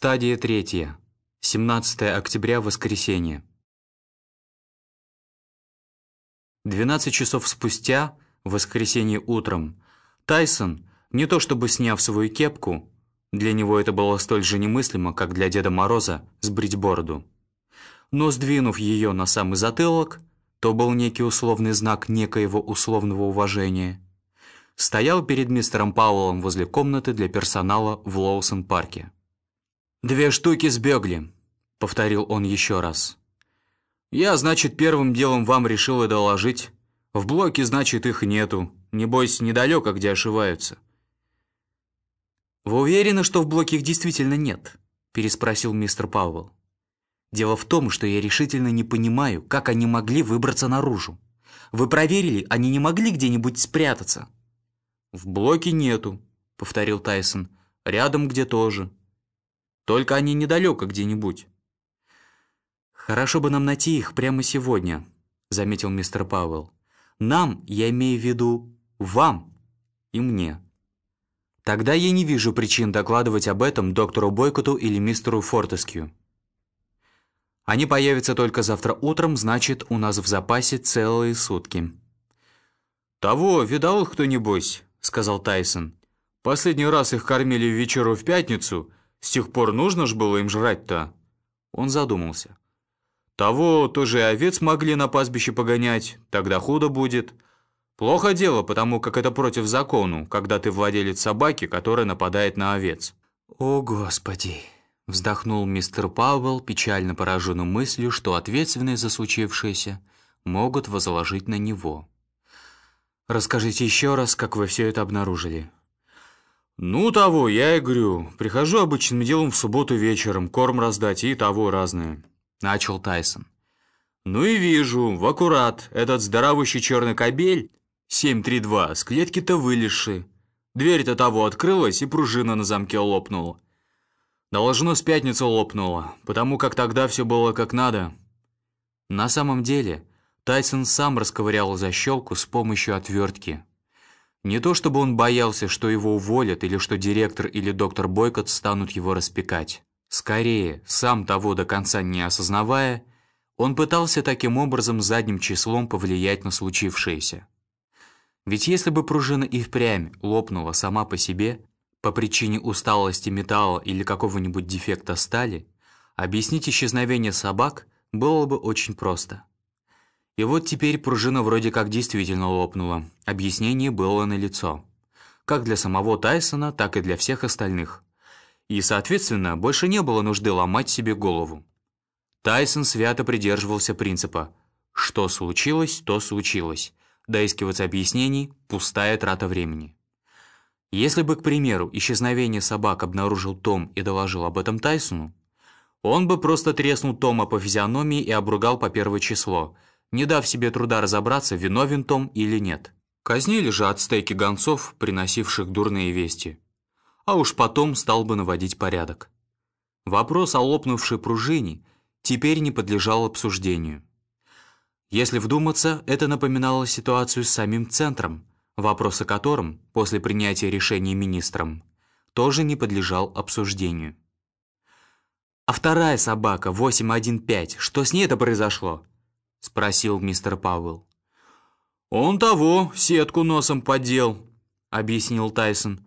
Стадия третья. 17 октября, воскресенье. 12 часов спустя, воскресенье утром, Тайсон, не то чтобы сняв свою кепку, для него это было столь же немыслимо, как для Деда Мороза сбрить бороду, но сдвинув ее на самый затылок, то был некий условный знак некоего условного уважения, стоял перед мистером Пауэллом возле комнаты для персонала в Лоусон-парке. «Две штуки сбегли», — повторил он еще раз. «Я, значит, первым делом вам решил и доложить. В блоке, значит, их нету. Небось, недалеко, где ошиваются». «Вы уверены, что в блоке их действительно нет?» — переспросил мистер Пауэлл. «Дело в том, что я решительно не понимаю, как они могли выбраться наружу. Вы проверили, они не могли где-нибудь спрятаться?» «В блоке нету», — повторил Тайсон. «Рядом где тоже». Только они недалеко где-нибудь». «Хорошо бы нам найти их прямо сегодня», — заметил мистер Пауэлл. «Нам, я имею в виду, вам и мне». «Тогда я не вижу причин докладывать об этом доктору Бойкоту или мистеру Фортескью. Они появятся только завтра утром, значит, у нас в запасе целые сутки». «Того видал их кто-нибудь?» — сказал Тайсон. «Последний раз их кормили вечеру в пятницу, с тех пор нужно ж было им жрать-то?» Он задумался. «Того тоже и овец могли на пастбище погонять, тогда худо будет. Плохо дело, потому как это против закону, когда ты владелец собаки, которая нападает на овец». «О, Господи!» — вздохнул мистер Пауэлл, печально пораженным мыслью, что ответственность за случившееся могут возложить на него. «Расскажите еще раз, как вы все это обнаружили». «Ну, того, я и говорю. Прихожу обычным делом в субботу вечером, корм раздать и того разное», — начал Тайсон. «Ну и вижу, в аккурат, этот здоровущий черный кобель, 732, с клетки-то вылезший. Дверь-то того открылась, и пружина на замке лопнула. Должно с пятницы лопнула, потому как тогда все было как надо». На самом деле, Тайсон сам расковырял защелку с помощью отвертки. Не то чтобы он боялся, что его уволят или что директор или доктор Бойкот станут его распекать. Скорее, сам того до конца не осознавая, он пытался таким образом задним числом повлиять на случившееся. Ведь если бы пружина и впрямь лопнула сама по себе, по причине усталости металла или какого-нибудь дефекта стали, объяснить исчезновение собак было бы очень просто. И вот теперь пружина вроде как действительно лопнула. Объяснение было налицо. Как для самого Тайсона, так и для всех остальных. И, соответственно, больше не было нужды ломать себе голову. Тайсон свято придерживался принципа «что случилось, то случилось». Доискиваться объяснений – пустая трата времени. Если бы, к примеру, исчезновение собак обнаружил Том и доложил об этом Тайсону, он бы просто треснул Тома по физиономии и обругал по первое число – не дав себе труда разобраться, виновен Том или нет. Казнили же стейки гонцов, приносивших дурные вести. А уж потом стал бы наводить порядок. Вопрос о лопнувшей пружине теперь не подлежал обсуждению. Если вдуматься, это напоминало ситуацию с самим центром, вопрос о котором, после принятия решения министром, тоже не подлежал обсуждению. «А вторая собака, 815, что с ней это произошло?» — спросил мистер Пауэлл. «Он того, сетку носом поддел», — объяснил Тайсон.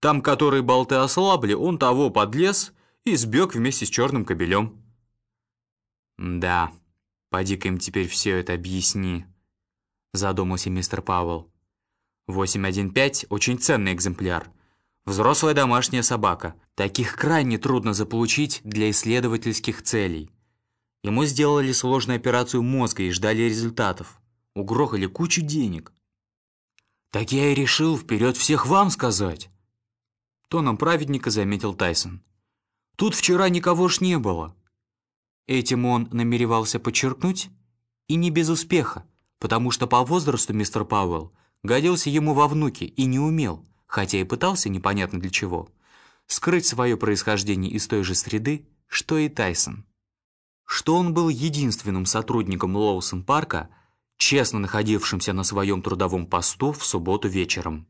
«Там, который болты ослабли, он того подлез и сбег вместе с черным кобелем». «Да, поди-ка им теперь все это объясни», — задумался мистер Пауэлл. «815 — очень ценный экземпляр. Взрослая домашняя собака. Таких крайне трудно заполучить для исследовательских целей». Ему сделали сложную операцию мозга и ждали результатов. Угрохали кучу денег. «Так я и решил вперед всех вам сказать!» Тоном праведника заметил Тайсон. «Тут вчера никого ж не было». Этим он намеревался подчеркнуть, и не без успеха, потому что по возрасту мистер Пауэлл годился ему во внуки и не умел, хотя и пытался непонятно для чего, скрыть свое происхождение из той же среды, что и Тайсон что он был единственным сотрудником Лоусон-парка, честно находившимся на своем трудовом посту в субботу вечером.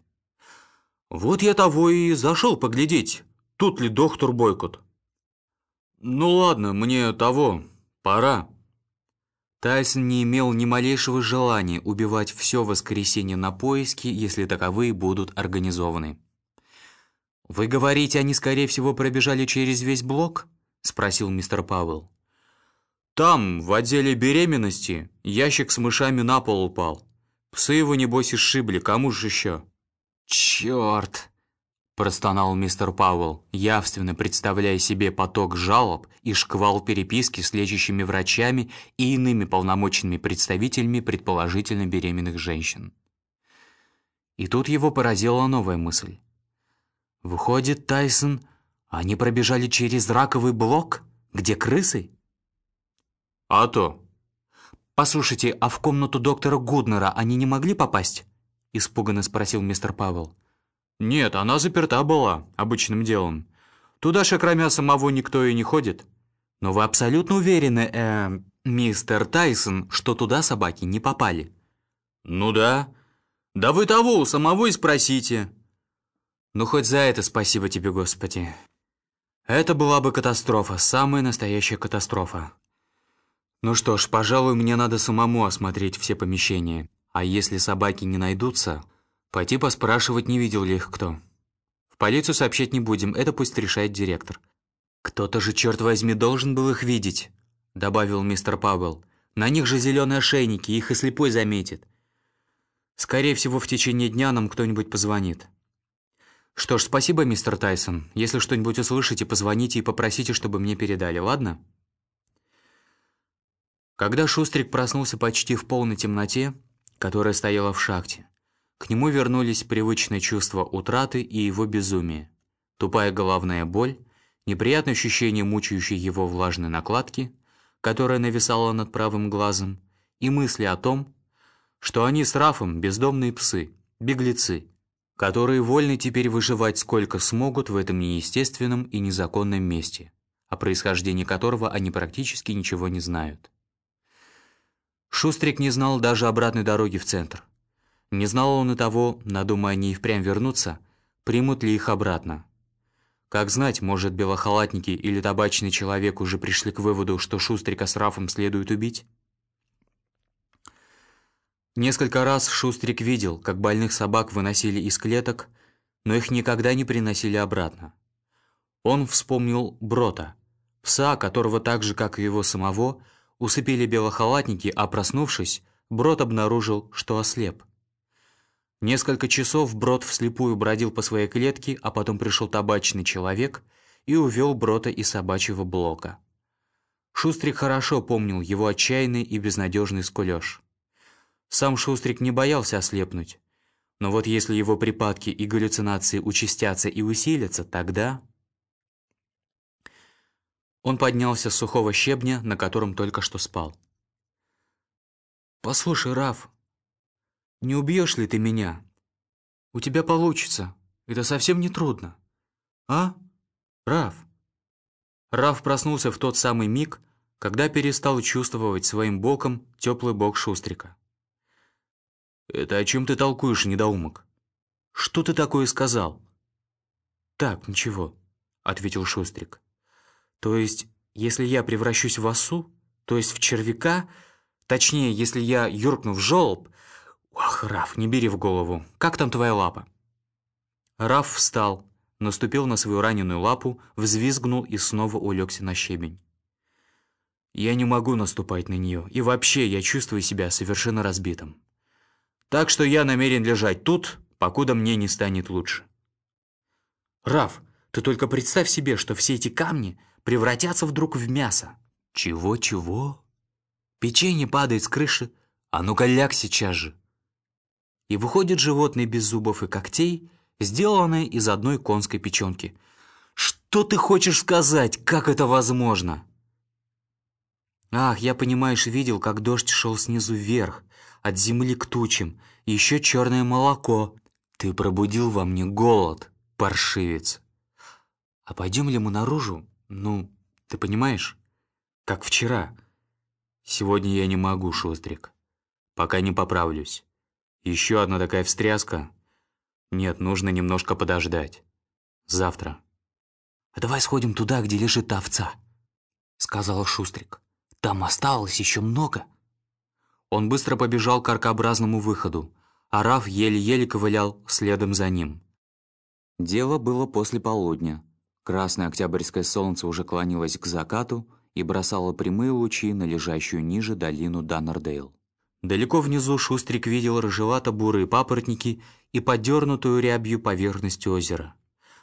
«Вот я того и зашел поглядеть, тут ли доктор Бойкот», «Ну ладно, мне того, пора». Тайсон не имел ни малейшего желания убивать все воскресенье на поиски, если таковые будут организованы. «Вы говорите, они, скорее всего, пробежали через весь блок?» — спросил мистер Пауэлл. «Там, в отделе беременности, ящик с мышами на пол упал. Псы его, небось, и сшибли, кому же еще?» «Черт!» простонал мистер Пауэлл, явственно представляя себе поток жалоб и шквал переписки с лечащими врачами и иными полномочными представителями предположительно беременных женщин. И тут его поразила новая мысль. «Выходит, Тайсон, они пробежали через раковый блок, где крысы?» «А то!» «Послушайте, а в комнату доктора Гуднера они не могли попасть?» испуганно спросил мистер Пауэлл. «Нет, она заперта была, обычным делом. Туда же, кроме самого, никто и не ходит». «Но вы абсолютно уверены, э, мистер Тайсон, что туда собаки не попали?» «Ну да. Да вы того у самого и спросите». «Ну хоть за это спасибо тебе, Господи. Это была бы катастрофа, самая настоящая катастрофа. Ну что ж, пожалуй, мне надо самому осмотреть все помещения. А если собаки не найдутся...» Пойти поспрашивать, не видел ли их кто. В полицию сообщать не будем, это пусть решает директор. «Кто-то же, черт возьми, должен был их видеть», — добавил мистер Пауэлл. «На них же зеленые ошейники, их и слепой заметит. Скорее всего, в течение дня нам кто-нибудь позвонит». «Что ж, спасибо, мистер Тайсон. Если что-нибудь услышите, позвоните и попросите, чтобы мне передали, ладно?» Когда Шустрик проснулся почти в полной темноте, которая стояла в шахте, к нему вернулись привычные чувства утраты и его безумие. Тупая головная боль, неприятное ощущение мучающей его влажной накладки, которая нависала над правым глазом, и мысли о том, что они с Рафом бездомные псы, беглецы, которые вольны теперь выживать сколько смогут в этом неестественном и незаконном месте, о происхождении которого они практически ничего не знают. Шустрик не знал даже обратной дороги в центр. Не знал он и того, надумая они и впрямь вернуться, примут ли их обратно. Как знать, может, белохалатники или табачный человек уже пришли к выводу, что Шустрика с Рафом следует убить? Несколько раз Шустрик видел, как больных собак выносили из клеток, но их никогда не приносили обратно. Он вспомнил Брота, пса, которого так же, как и его самого, усыпили белохалатники, а проснувшись, Брод обнаружил, что ослеп. Несколько часов Брод вслепую бродил по своей клетке, а потом пришел табачный человек и увел Брота из собачьего блока. Шустрик хорошо помнил его отчаянный и безнадежный скулеж. Сам Шустрик не боялся ослепнуть. Но вот если его припадки и галлюцинации участятся и усилятся, тогда... Он поднялся с сухого щебня, на котором только что спал. «Послушай, Раф», не убьешь ли ты меня? У тебя получится. Это совсем не трудно. А? Раф?» Раф проснулся в тот самый миг, когда перестал чувствовать своим боком теплый бок Шустрика. «Это о чем ты толкуешь, недоумок? Что ты такое сказал?» «Так, ничего», — ответил Шустрик. «То есть, если я превращусь в осу, то есть в червяка, точнее, если я юркну в жолоб, «Ах, Раф, не бери в голову. Как там твоя лапа?» Раф встал, наступил на свою раненую лапу, взвизгнул и снова улегся на щебень. «Я не могу наступать на нее, и вообще я чувствую себя совершенно разбитым. Так что я намерен лежать тут, покуда мне не станет лучше». «Раф, ты только представь себе, что все эти камни превратятся вдруг в мясо». «Чего-чего?» «Печенье падает с крыши. А ну-ка ляг сейчас же!» и выходит животное без зубов и когтей, сделанное из одной конской печенки. Что ты хочешь сказать? Как это возможно? Ах, я, понимаешь, видел, как дождь шел снизу вверх, от земли к тучам, еще черное молоко. Ты пробудил во мне голод, паршивец. А пойдем ли мы наружу? Ну, ты понимаешь? Как вчера. Сегодня я не могу, Шустрик. Пока не поправлюсь. Еще одна такая встряска? Нет, нужно немножко подождать. Завтра. А давай сходим туда, где лежит та овца. сказал Шустрик. «Там осталось еще много». Он быстро побежал к аркообразному выходу, а Раф еле-еле ковылял следом за ним. Дело было после полудня. Красное октябрьское солнце уже клонилось к закату и бросало прямые лучи на лежащую ниже долину Даннердейл. Далеко внизу Шустрик видел рыжевато-бурые папоротники и подернутую рябью поверхность озера.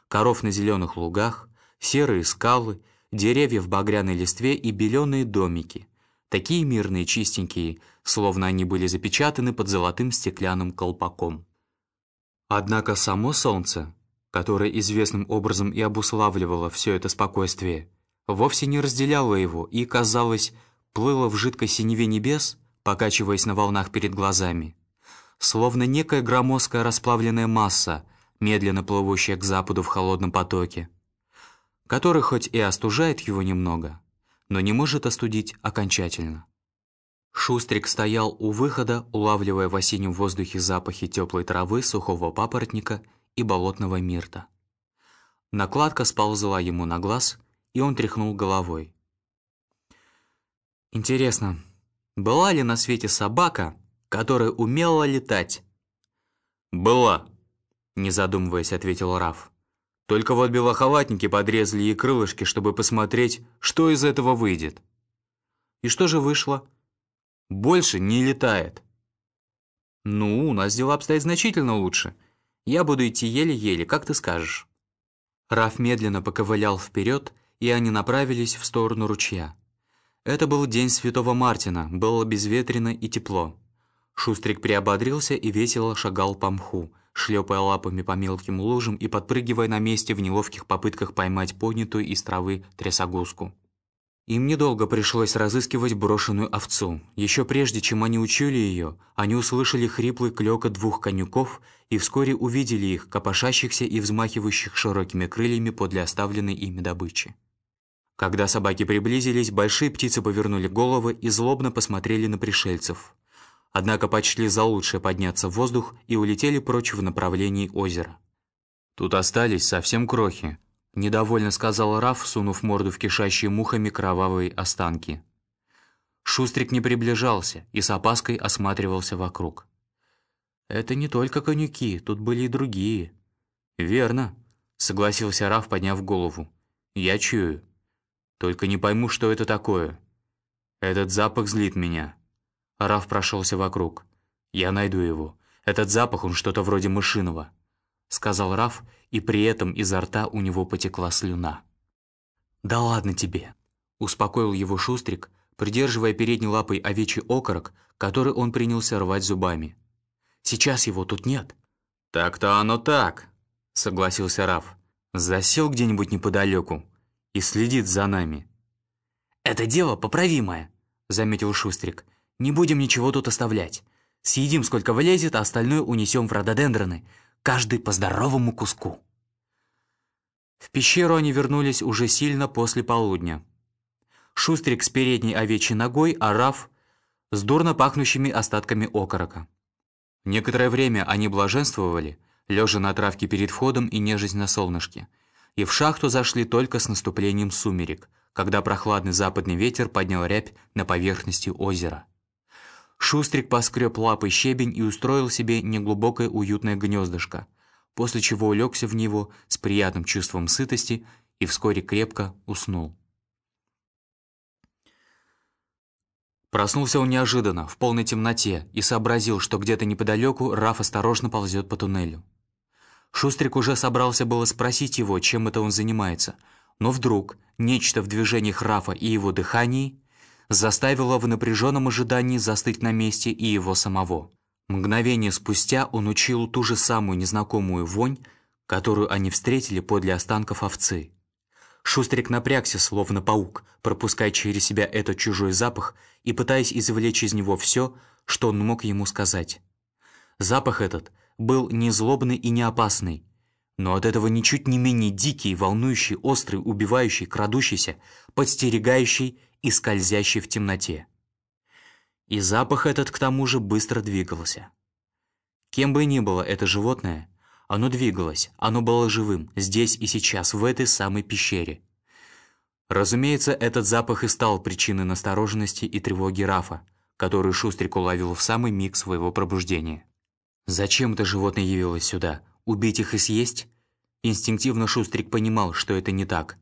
Коров на зеленых лугах, серые скалы, деревья в багряной листве и беленые домики. Такие мирные, чистенькие, словно они были запечатаны под золотым стеклянным колпаком. Однако само солнце которое известным образом и обуславливало все это спокойствие, вовсе не разделяло его и, казалось, плыло в жидкой синеве небес, покачиваясь на волнах перед глазами, словно некая громоздкая расплавленная масса, медленно плывущая к западу в холодном потоке, который хоть и остужает его немного, но не может остудить окончательно. Шустрик стоял у выхода, улавливая в осеннем воздухе запахи теплой травы, сухого папоротника и болотного мирта. Накладка сползла ему на глаз, и он тряхнул головой. Интересно, была ли на свете собака, которая умела летать? «Была», — не задумываясь, ответил Раф. «Только вот белохалатники подрезали ей крылышки, чтобы посмотреть, что из этого выйдет». «И что же вышло?» «Больше не летает». «Ну, у нас дела обстоят значительно лучше. Я буду идти еле-еле, как ты скажешь». Раф медленно поковылял вперед, и они направились в сторону ручья. Это был день Святого Мартина, было безветренно и тепло. Шустрик приободрился и весело шагал по мху, шлепая лапами по мелким лужам и подпрыгивая на месте в неловких попытках поймать поднятую из травы трясогузку. Им недолго пришлось разыскивать брошенную овцу. Еще прежде, чем они учили ее, они услышали хриплый клёкот двух конюков и вскоре увидели их, копошащихся и взмахивающих широкими крыльями подле оставленной ими добычи. Когда собаки приблизились, большие птицы повернули головы и злобно посмотрели на пришельцев. Однако почли за лучшее подняться в воздух и улетели прочь в направлении озера. «Тут остались совсем крохи», Недовольно сказал Раф, сунув морду в кишащие мухами кровавые останки. Шустрик не приближался и с опаской осматривался вокруг. «Это не только конюки, тут были и другие». «Верно», — согласился Раф, подняв голову. «Я чую. Только не пойму, что это такое. Этот запах злит меня». Раф прошелся вокруг. «Я найду его. Этот запах, он что-то вроде мышиного». — сказал Раф, и при этом изо рта у него потекла слюна. «Да ладно тебе!» — успокоил его Шустрик, придерживая передней лапой овечий окорок, который он принялся рвать зубами. «Сейчас его тут нет». «Так-то оно так», — согласился Раф. «Засел где-нибудь неподалеку и следит за нами». «Это дело поправимое», — заметил Шустрик. «Не будем ничего тут оставлять. Съедим сколько влезет, а остальное унесем в рододендроны каждый по здоровому куску. В пещеру они вернулись уже сильно после полудня. Шустрик с передней овечьей ногой, а Раф с дурно пахнущими остатками окорока. Некоторое время они блаженствовали, лежа на травке перед входом и нежесть на солнышке, и в шахту зашли только с наступлением сумерек, когда прохладный западный ветер поднял рябь на поверхности озера. Шустрик поскреб лапой щебень и устроил себе неглубокое уютное гнездышко, после чего улегся в него с приятным чувством сытости и вскоре крепко уснул. Проснулся он неожиданно, в полной темноте, и сообразил, что где-то неподалеку Раф осторожно ползет по туннелю. Шустрик уже собрался было спросить его, чем это он занимается, но вдруг нечто в движениях Рафа и его дыхании заставило в напряженном ожидании застыть на месте и его самого. Мгновение спустя он учил ту же самую незнакомую вонь, которую они встретили подле останков овцы. Шустрик напрягся, словно паук, пропуская через себя этот чужой запах и пытаясь извлечь из него все, что он мог ему сказать. Запах этот был не злобный и не опасный, но от этого ничуть не менее дикий, волнующий, острый, убивающий, крадущийся, подстерегающий и скользящий в темноте. И запах этот, к тому же, быстро двигался. Кем бы ни было это животное, оно двигалось, оно было живым, здесь и сейчас, в этой самой пещере. Разумеется, этот запах и стал причиной настороженности и тревоги Рафа, которую Шустрик уловил в самый миг своего пробуждения. Зачем это животное явилось сюда? Убить их и съесть? Инстинктивно Шустрик понимал, что это не так.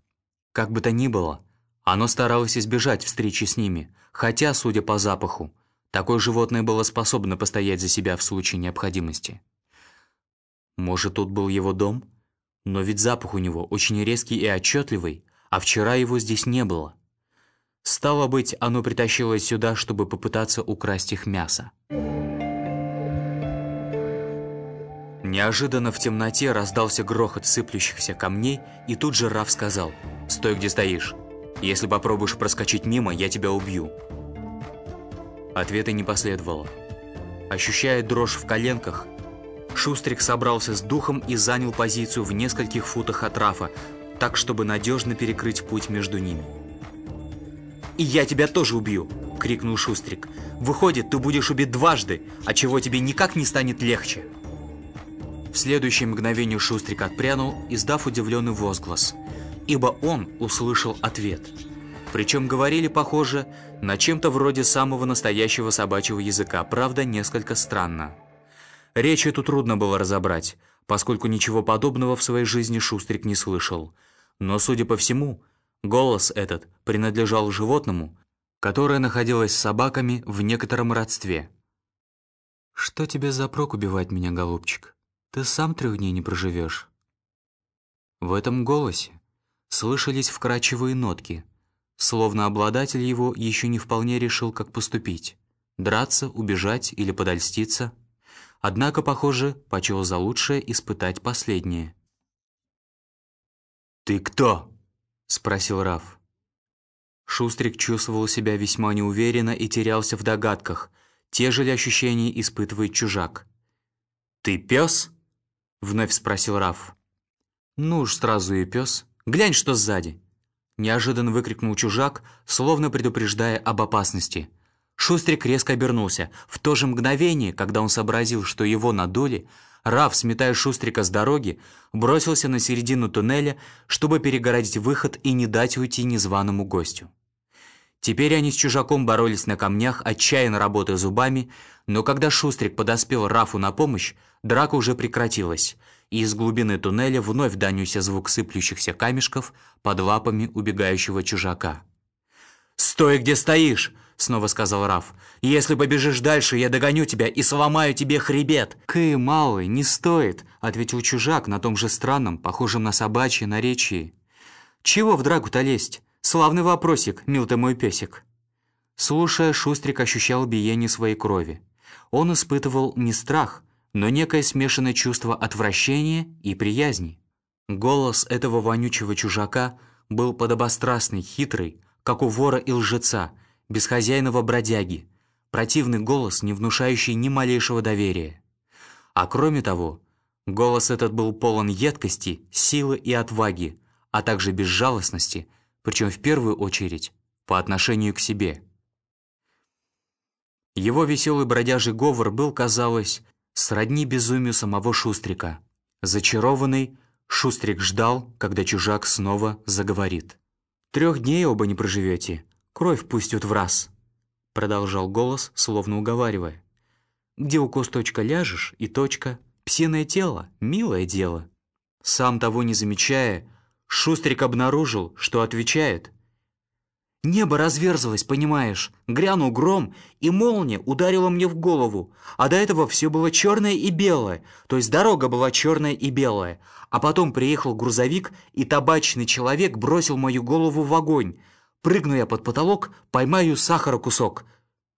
Как бы то ни было, оно старалось избежать встречи с ними, хотя, судя по запаху, такое животное было способно постоять за себя в случае необходимости. Может, тут был его дом? Но ведь запах у него очень резкий и отчетливый, а вчера его здесь не было. Стало быть, оно притащилось сюда, чтобы попытаться украсть их мясо. Неожиданно в темноте раздался грохот сыплющихся камней, и тут же Раф сказал «Стой, где стоишь. Если попробуешь проскочить мимо, я тебя убью». Ответа не последовало. Ощущая дрожь в коленках, Шустрик собрался с духом и занял позицию в нескольких футах от Рафа, так, чтобы надежно перекрыть путь между ними. «И я тебя тоже убью!» — крикнул Шустрик. «Выходит, ты будешь убит дважды, а чего тебе никак не станет легче!» В следующее мгновение Шустрик отпрянул, издав удивленный возглас, ибо он услышал ответ. Причем говорили, похоже, на чем-то вроде самого настоящего собачьего языка, правда, несколько странно. Речь эту трудно было разобрать, поскольку ничего подобного в своей жизни Шустрик не слышал. Но, судя по всему, голос этот принадлежал животному, которое находилось с собаками в некотором родстве. «Что тебе за прок убивать меня, голубчик? Ты сам трех дней не проживешь». В этом голосе слышались вкрадчивые нотки, словно обладатель его еще не вполне решил, как поступить — драться, убежать или подольститься — Однако, похоже, почел за лучшее испытать последнее. «Ты кто?» — спросил Раф. Шустрик чувствовал себя весьма неуверенно и терялся в догадках, те же ли ощущения испытывает чужак. «Ты пес?» — вновь спросил Раф. «Ну уж сразу и пес. Глянь, что сзади!» Неожиданно выкрикнул чужак, словно предупреждая об опасности — Шустрик резко обернулся. В то же мгновение, когда он сообразил, что его надули, Раф, сметая Шустрика с дороги, бросился на середину туннеля, чтобы перегородить выход и не дать уйти незваному гостю. Теперь они с чужаком боролись на камнях, отчаянно работая зубами, но когда Шустрик подоспел Рафу на помощь, драка уже прекратилась, и из глубины туннеля вновь донесся звук сыплющихся камешков под лапами убегающего чужака. «Стой, где стоишь!» — снова сказал Раф. «Если побежишь дальше, я догоню тебя и сломаю тебе хребет!» «Кы, малый, не стоит!» — ответил чужак на том же странном, похожем на собачье наречии. «Чего в драгу-то лезть? Славный вопросик, мил ты мой песик!» Слушая, Шустрик ощущал биение своей крови. Он испытывал не страх, но некое смешанное чувство отвращения и приязни. Голос этого вонючего чужака был подобострастный, хитрый, как у вора и лжеца — бесхозяйного бродяги, противный голос, не внушающий ни малейшего доверия. А кроме того, голос этот был полон едкости, силы и отваги, а также безжалостности, причем в первую очередь по отношению к себе. Его веселый бродяжий говор был, казалось, сродни безумию самого Шустрика. Зачарованный, Шустрик ждал, когда чужак снова заговорит. «Трех дней оба не проживете, кровь пустят в раз», — продолжал голос, словно уговаривая. «Где у кусточка ляжешь, и точка. Псиное тело — милое дело». Сам того не замечая, Шустрик обнаружил, что отвечает. «Небо разверзлось, понимаешь, грянул гром, и молния ударила мне в голову, а до этого все было черное и белое, то есть дорога была черная и белая, а потом приехал грузовик, и табачный человек бросил мою голову в огонь, Прыгну я под потолок, поймаю сахара кусок»,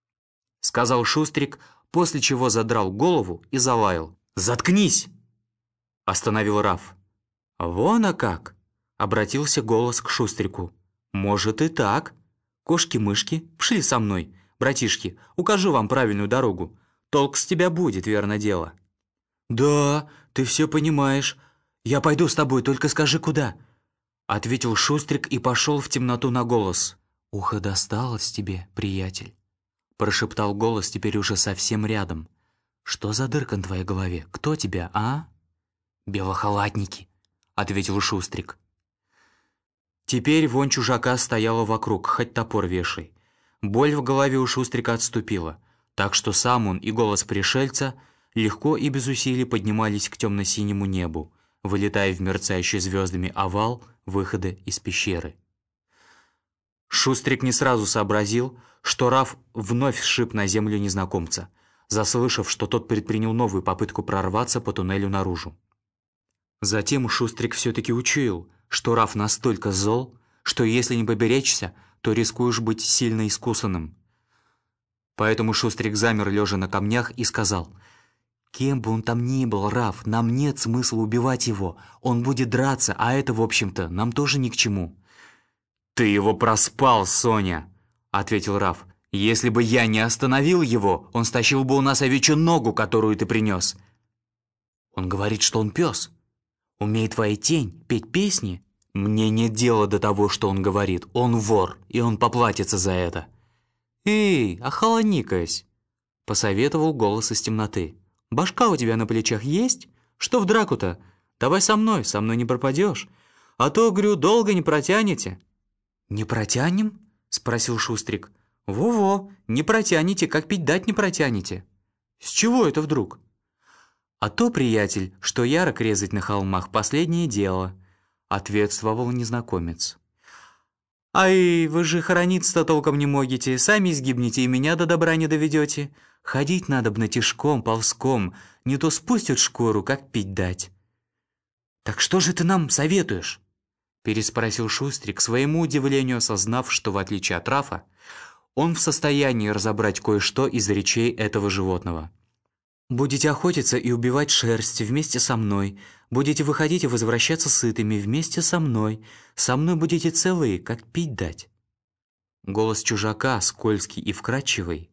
— сказал Шустрик, после чего задрал голову и залаял. «Заткнись!» — остановил Раф. «Вон а как!» — обратился голос к Шустрику. «Может и так. Кошки-мышки, пшли со мной, братишки, укажу вам правильную дорогу. Толк с тебя будет, верно дело». «Да, ты все понимаешь. Я пойду с тобой, только скажи, куда. Ответил Шустрик и пошел в темноту на голос. «Ухо досталось тебе, приятель», — прошептал голос теперь уже совсем рядом. «Что за дырка на твоей голове? Кто тебя, а?» «Белохалатники», — ответил Шустрик. Теперь вонь чужака стояла вокруг, хоть топор вешай. Боль в голове у Шустрика отступила, так что сам он и голос пришельца легко и без усилий поднимались к темно-синему небу, вылетая в мерцающий звездами овал выхода из пещеры. Шустрик не сразу сообразил, что Раф вновь сшиб на землю незнакомца, заслышав, что тот предпринял новую попытку прорваться по туннелю наружу. Затем Шустрик все-таки учуял, что Раф настолько зол, что если не поберечься, то рискуешь быть сильно искусанным. Поэтому Шустрик замер, лежа на камнях, и сказал, «Кем бы он там ни был, Раф, нам нет смысла убивать его. Он будет драться, а это, в общем-то, нам тоже ни к чему». «Ты его проспал, Соня!» — ответил Раф. «Если бы я не остановил его, он стащил бы у нас овечью ногу, которую ты принес». «Он говорит, что он пес. Умеет твоя тень петь песни?» «Мне нет дела до того, что он говорит. Он вор, и он поплатится за это». «Эй, охолони-кась!» — посоветовал голос из темноты. «Башка у тебя на плечах есть? Что в драку-то? Давай со мной, со мной не пропадешь. А то, говорю, долго не протянете». «Не протянем?» — спросил Шустрик. «Во-во, не протянете, как пить дать не протянете». «С чего это вдруг?» «А то, приятель, что ярок резать на холмах — последнее дело», — ответствовал незнакомец. «Ай, вы же хорониться-то толком не могите, сами сгибнете и меня до добра не доведете. Ходить надо б натишком, ползком, не то спустят шкуру, как пить дать». «Так что же ты нам советуешь?» переспросил Шустрик, своему удивлению осознав, что в отличие от Рафа, он в состоянии разобрать кое-что из речей этого животного. «Будете охотиться и убивать шерсть вместе со мной. Будете выходить и возвращаться сытыми вместе со мной. Со мной будете целые, как пить дать». Голос чужака, скользкий и вкрадчивый,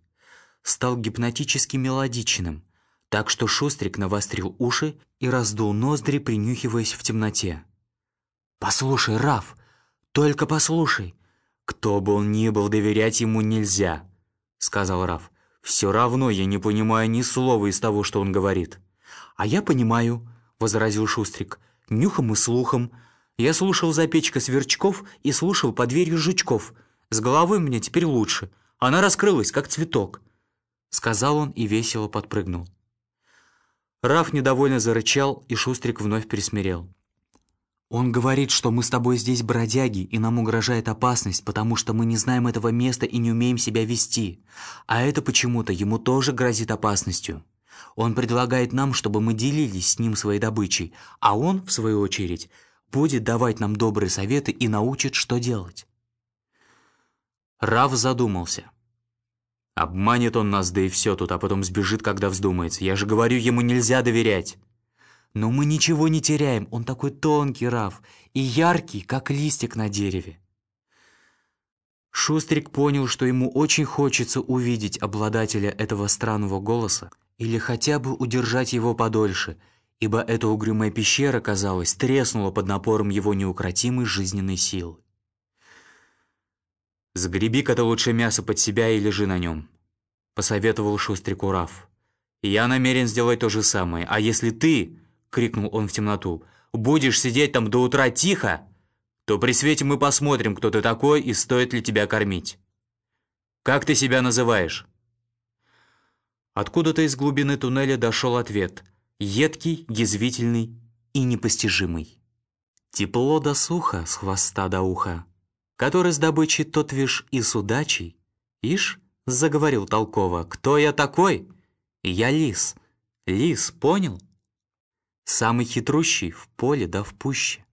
стал гипнотически мелодичным, так что Шустрик навострил уши и раздул ноздри, принюхиваясь в темноте. «Послушай, Раф, только послушай. Кто бы он ни был, доверять ему нельзя», — сказал Раф. «Все равно я не понимаю ни слова из того, что он говорит». «А я понимаю», — возразил Шустрик, — «нюхом и слухом. Я слушал за печкой сверчков и слушал под дверью жучков. С головой мне теперь лучше. Она раскрылась, как цветок», — сказал он и весело подпрыгнул. Раф недовольно зарычал, и Шустрик вновь пересмирел. Он говорит, что мы с тобой здесь бродяги, и нам угрожает опасность, потому что мы не знаем этого места и не умеем себя вести. А это почему-то ему тоже грозит опасностью. Он предлагает нам, чтобы мы делились с ним своей добычей, а он, в свою очередь, будет давать нам добрые советы и научит, что делать. Рав задумался. «Обманет он нас, да и все тут, а потом сбежит, когда вздумается. Я же говорю, ему нельзя доверять». Но мы ничего не теряем, он такой тонкий, Раф, и яркий, как листик на дереве. Шустрик понял, что ему очень хочется увидеть обладателя этого странного голоса или хотя бы удержать его подольше, ибо эта угрюмая пещера, казалось, треснула под напором его неукротимой жизненной силы. «Сгреби-ка ты лучше мясо под себя и лежи на нем», — посоветовал Шустрику Раф. «Я намерен сделать то же самое, а если ты крикнул он в темноту. «Будешь сидеть там до утра тихо, то при свете мы посмотрим, кто ты такой и стоит ли тебя кормить. Как ты себя называешь?» Откуда-то из глубины туннеля дошел ответ. Едкий, язвительный и непостижимый. Тепло до суха с хвоста до уха, который с добычей тот вишь и с удачей. Ишь, заговорил толково, кто я такой? Я лис. Лис, понял? Самый хитрущий в поле да в пуще.